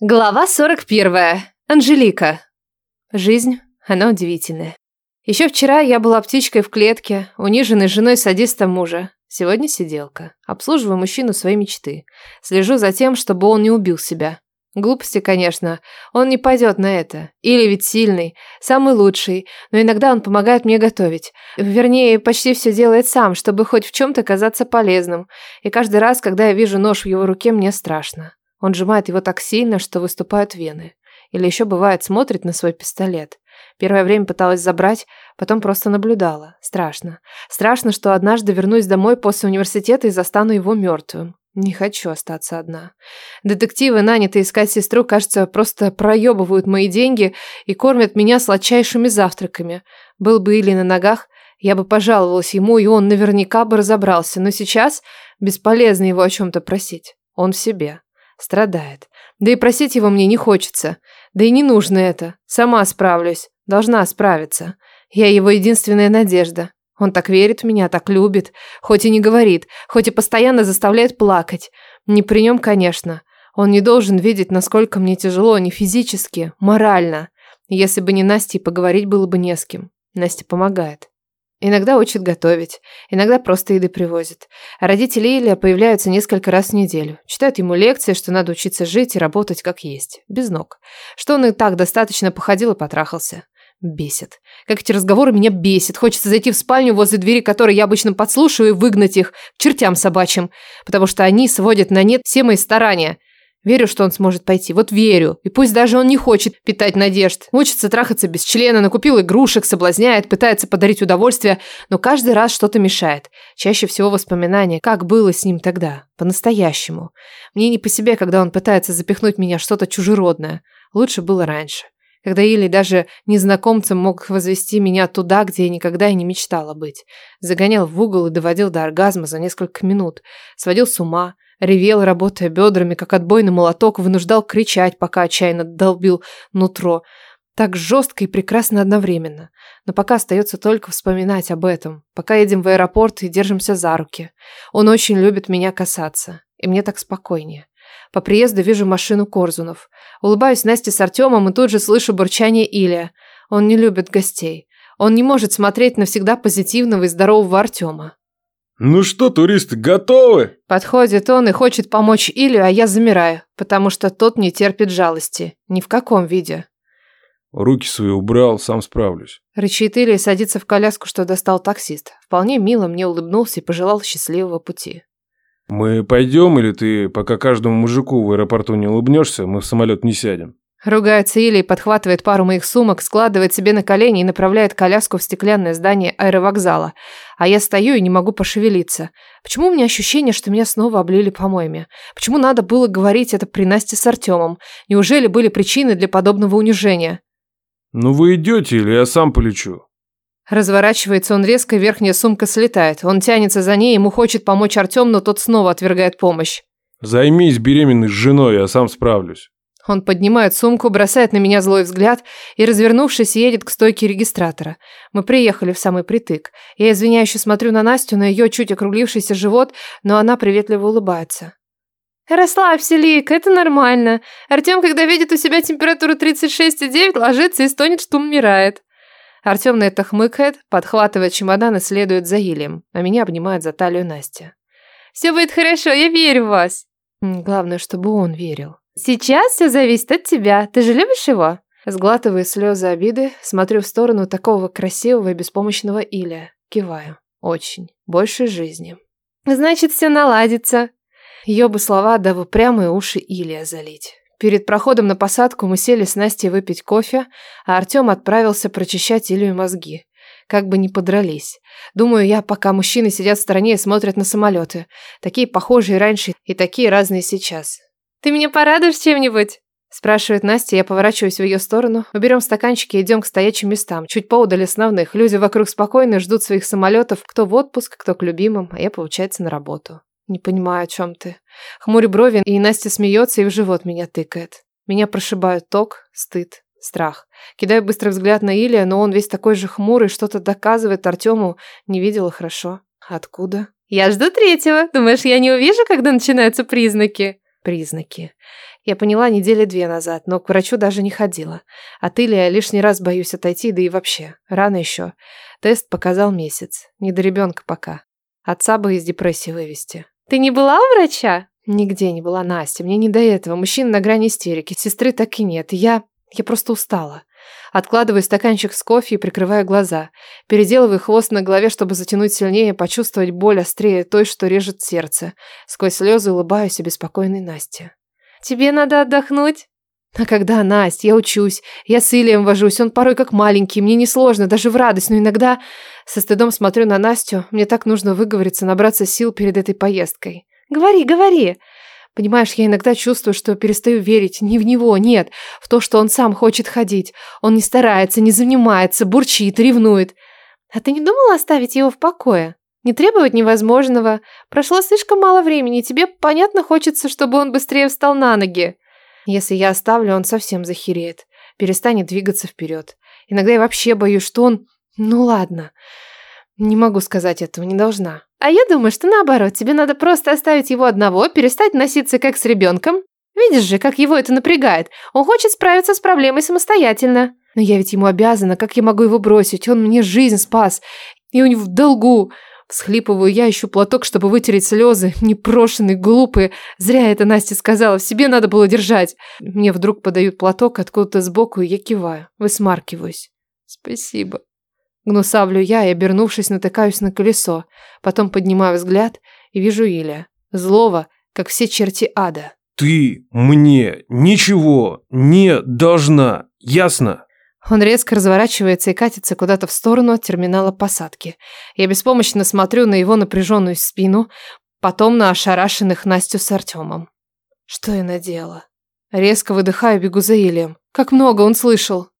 Глава 41. Анжелика. Жизнь, она удивительная. Еще вчера я была птичкой в клетке, униженной женой садиста мужа. Сегодня сиделка. Обслуживаю мужчину своей мечты. Слежу за тем, чтобы он не убил себя. Глупости, конечно. Он не пойдет на это. Или ведь сильный, самый лучший, но иногда он помогает мне готовить. Вернее, почти все делает сам, чтобы хоть в чем-то казаться полезным. И каждый раз, когда я вижу нож в его руке, мне страшно. Он сжимает его так сильно, что выступают вены. Или еще бывает, смотрит на свой пистолет. Первое время пыталась забрать, потом просто наблюдала. Страшно. Страшно, что однажды вернусь домой после университета и застану его мертвым. Не хочу остаться одна. Детективы, нанятые искать сестру, кажется, просто проебывают мои деньги и кормят меня сладчайшими завтраками. Был бы Или на ногах, я бы пожаловалась ему, и он наверняка бы разобрался. Но сейчас бесполезно его о чем-то просить. Он в себе. Страдает. Да и просить его мне не хочется. Да и не нужно это. Сама справлюсь. Должна справиться. Я его единственная надежда. Он так верит в меня, так любит. Хоть и не говорит, хоть и постоянно заставляет плакать. Не при нем, конечно. Он не должен видеть, насколько мне тяжело, не физически, морально. Если бы не Настя, поговорить было бы не с кем. Настя помогает. Иногда учит готовить, иногда просто еды привозит. А родители Илья появляются несколько раз в неделю. Читают ему лекции, что надо учиться жить и работать как есть, без ног. Что он и так достаточно походил и потрахался. Бесит. Как эти разговоры меня бесит. Хочется зайти в спальню, возле двери которой я обычно подслушиваю, и выгнать их к чертям собачьим. Потому что они сводят на нет все мои старания. Верю, что он сможет пойти. Вот верю. И пусть даже он не хочет питать надежд. Учится трахаться без члена, накупил игрушек, соблазняет, пытается подарить удовольствие, но каждый раз что-то мешает. Чаще всего воспоминания, как было с ним тогда. По-настоящему. Мне не по себе, когда он пытается запихнуть меня что-то чужеродное. Лучше было раньше. Когда Или даже незнакомцем мог возвести меня туда, где я никогда и не мечтала быть. Загонял в угол и доводил до оргазма за несколько минут. Сводил с ума. Ревел, работая бедрами, как отбойный молоток, вынуждал кричать, пока отчаянно долбил нутро. Так жестко и прекрасно одновременно. Но пока остается только вспоминать об этом. Пока едем в аэропорт и держимся за руки. Он очень любит меня касаться. И мне так спокойнее. По приезду вижу машину Корзунов. Улыбаюсь Насте с Артемом и тут же слышу бурчание Илья. Он не любит гостей. Он не может смотреть на всегда позитивного и здорового Артема. «Ну что, туристы, готовы?» Подходит он и хочет помочь Илью, а я замираю, потому что тот не терпит жалости. Ни в каком виде. Руки свои убрал, сам справлюсь. Рычит Илья и садится в коляску, что достал таксист. Вполне мило мне улыбнулся и пожелал счастливого пути. Мы пойдем или ты, пока каждому мужику в аэропорту не улыбнешься, мы в самолет не сядем? Ругается Илья и подхватывает пару моих сумок, складывает себе на колени и направляет коляску в стеклянное здание аэровокзала. А я стою и не могу пошевелиться. Почему у меня ощущение, что меня снова облили помоями? Почему надо было говорить это при Насте с Артемом? Неужели были причины для подобного унижения? Ну вы идете или я сам полечу? Разворачивается он резко, верхняя сумка слетает. Он тянется за ней, ему хочет помочь Артем, но тот снова отвергает помощь. Займись беременной женой, я сам справлюсь. Он поднимает сумку, бросает на меня злой взгляд и, развернувшись, едет к стойке регистратора. Мы приехали в самый притык. Я извиняюще смотрю на Настю, на ее чуть округлившийся живот, но она приветливо улыбается. «Расслабься, Лик, это нормально. Артем, когда видит у себя температуру 36,9, ложится и стонет, что умирает». Артем на это хмыкает, подхватывает чемодан и следует за Илем, а меня обнимает за талию Настя. «Все будет хорошо, я верю в вас». Главное, чтобы он верил. Сейчас все зависит от тебя. Ты же любишь его? Сглатывая слезы обиды, смотрю в сторону такого красивого и беспомощного Иля. Киваю. Очень. Больше жизни. Значит, все наладится. Ее бы слова да в упрямые уши Илья залить. Перед проходом на посадку мы сели с Настей выпить кофе, а Артем отправился прочищать Илью мозги. Как бы не подрались. Думаю я, пока мужчины сидят в стороне и смотрят на самолеты. Такие похожие раньше и такие разные сейчас. «Ты меня порадуешь чем-нибудь?» Спрашивает Настя, я поворачиваюсь в ее сторону. Мы берем стаканчики и идем к стоячим местам, чуть поодаль основных. Люди вокруг спокойно ждут своих самолетов, кто в отпуск, кто к любимым, а я, получается, на работу. Не понимаю, о чем ты. Хмурю брови, и Настя смеется и в живот меня тыкает. Меня прошибают ток, стыд, страх. Кидаю быстрый взгляд на Илия, но он весь такой же хмурый, что-то доказывает Артему. Не видела хорошо. Откуда? «Я жду третьего. Думаешь, я не увижу, когда начинаются признаки?» Признаки. Я поняла недели две назад, но к врачу даже не ходила. От Илья лишний раз боюсь отойти, да и вообще. Рано еще. Тест показал месяц. Не до ребенка пока. Отца бы из депрессии вывести. Ты не была у врача? Нигде не была, Настя. Мне не до этого. Мужчина на грани истерики. Сестры так и нет. Я... Я просто устала. Откладываю стаканчик с кофе и прикрываю глаза. Переделываю хвост на голове, чтобы затянуть сильнее, почувствовать боль острее той, что режет сердце. Сквозь слезы улыбаюсь обеспокоенной Насте. «Тебе надо отдохнуть?» А когда, Настя, я учусь, я с Ильем вожусь, он порой как маленький, мне несложно, даже в радость, но иногда со стыдом смотрю на Настю, мне так нужно выговориться, набраться сил перед этой поездкой. Говори, говори. Понимаешь, я иногда чувствую, что перестаю верить не в него, нет, в то, что он сам хочет ходить. Он не старается, не занимается, бурчит, ревнует. А ты не думала оставить его в покое? Не требовать невозможного. Прошло слишком мало времени, тебе, понятно, хочется, чтобы он быстрее встал на ноги. Если я оставлю, он совсем захереет, перестанет двигаться вперед. Иногда я вообще боюсь, что он... Ну ладно, не могу сказать этого, не должна. А я думаю, что наоборот, тебе надо просто оставить его одного, перестать носиться как с ребенком. Видишь же, как его это напрягает. Он хочет справиться с проблемой самостоятельно. Но я ведь ему обязана, как я могу его бросить? Он мне жизнь спас. И у него в долгу. Всхлипываю я, ищу платок, чтобы вытереть слезы. Непрошенные, глупые. Зря это Настя сказала, в себе надо было держать. Мне вдруг подают платок откуда-то сбоку, и я киваю. Высмаркиваюсь. Спасибо. Гнусавлю я и, обернувшись, натыкаюсь на колесо. Потом поднимаю взгляд и вижу Иля. Злого, как все черти ада. «Ты мне ничего не должна, ясно?» Он резко разворачивается и катится куда-то в сторону от терминала посадки. Я беспомощно смотрю на его напряженную спину, потом на ошарашенных Настю с Артемом. Что я наделала? Резко выдыхаю, бегу за Илием. Как много он слышал.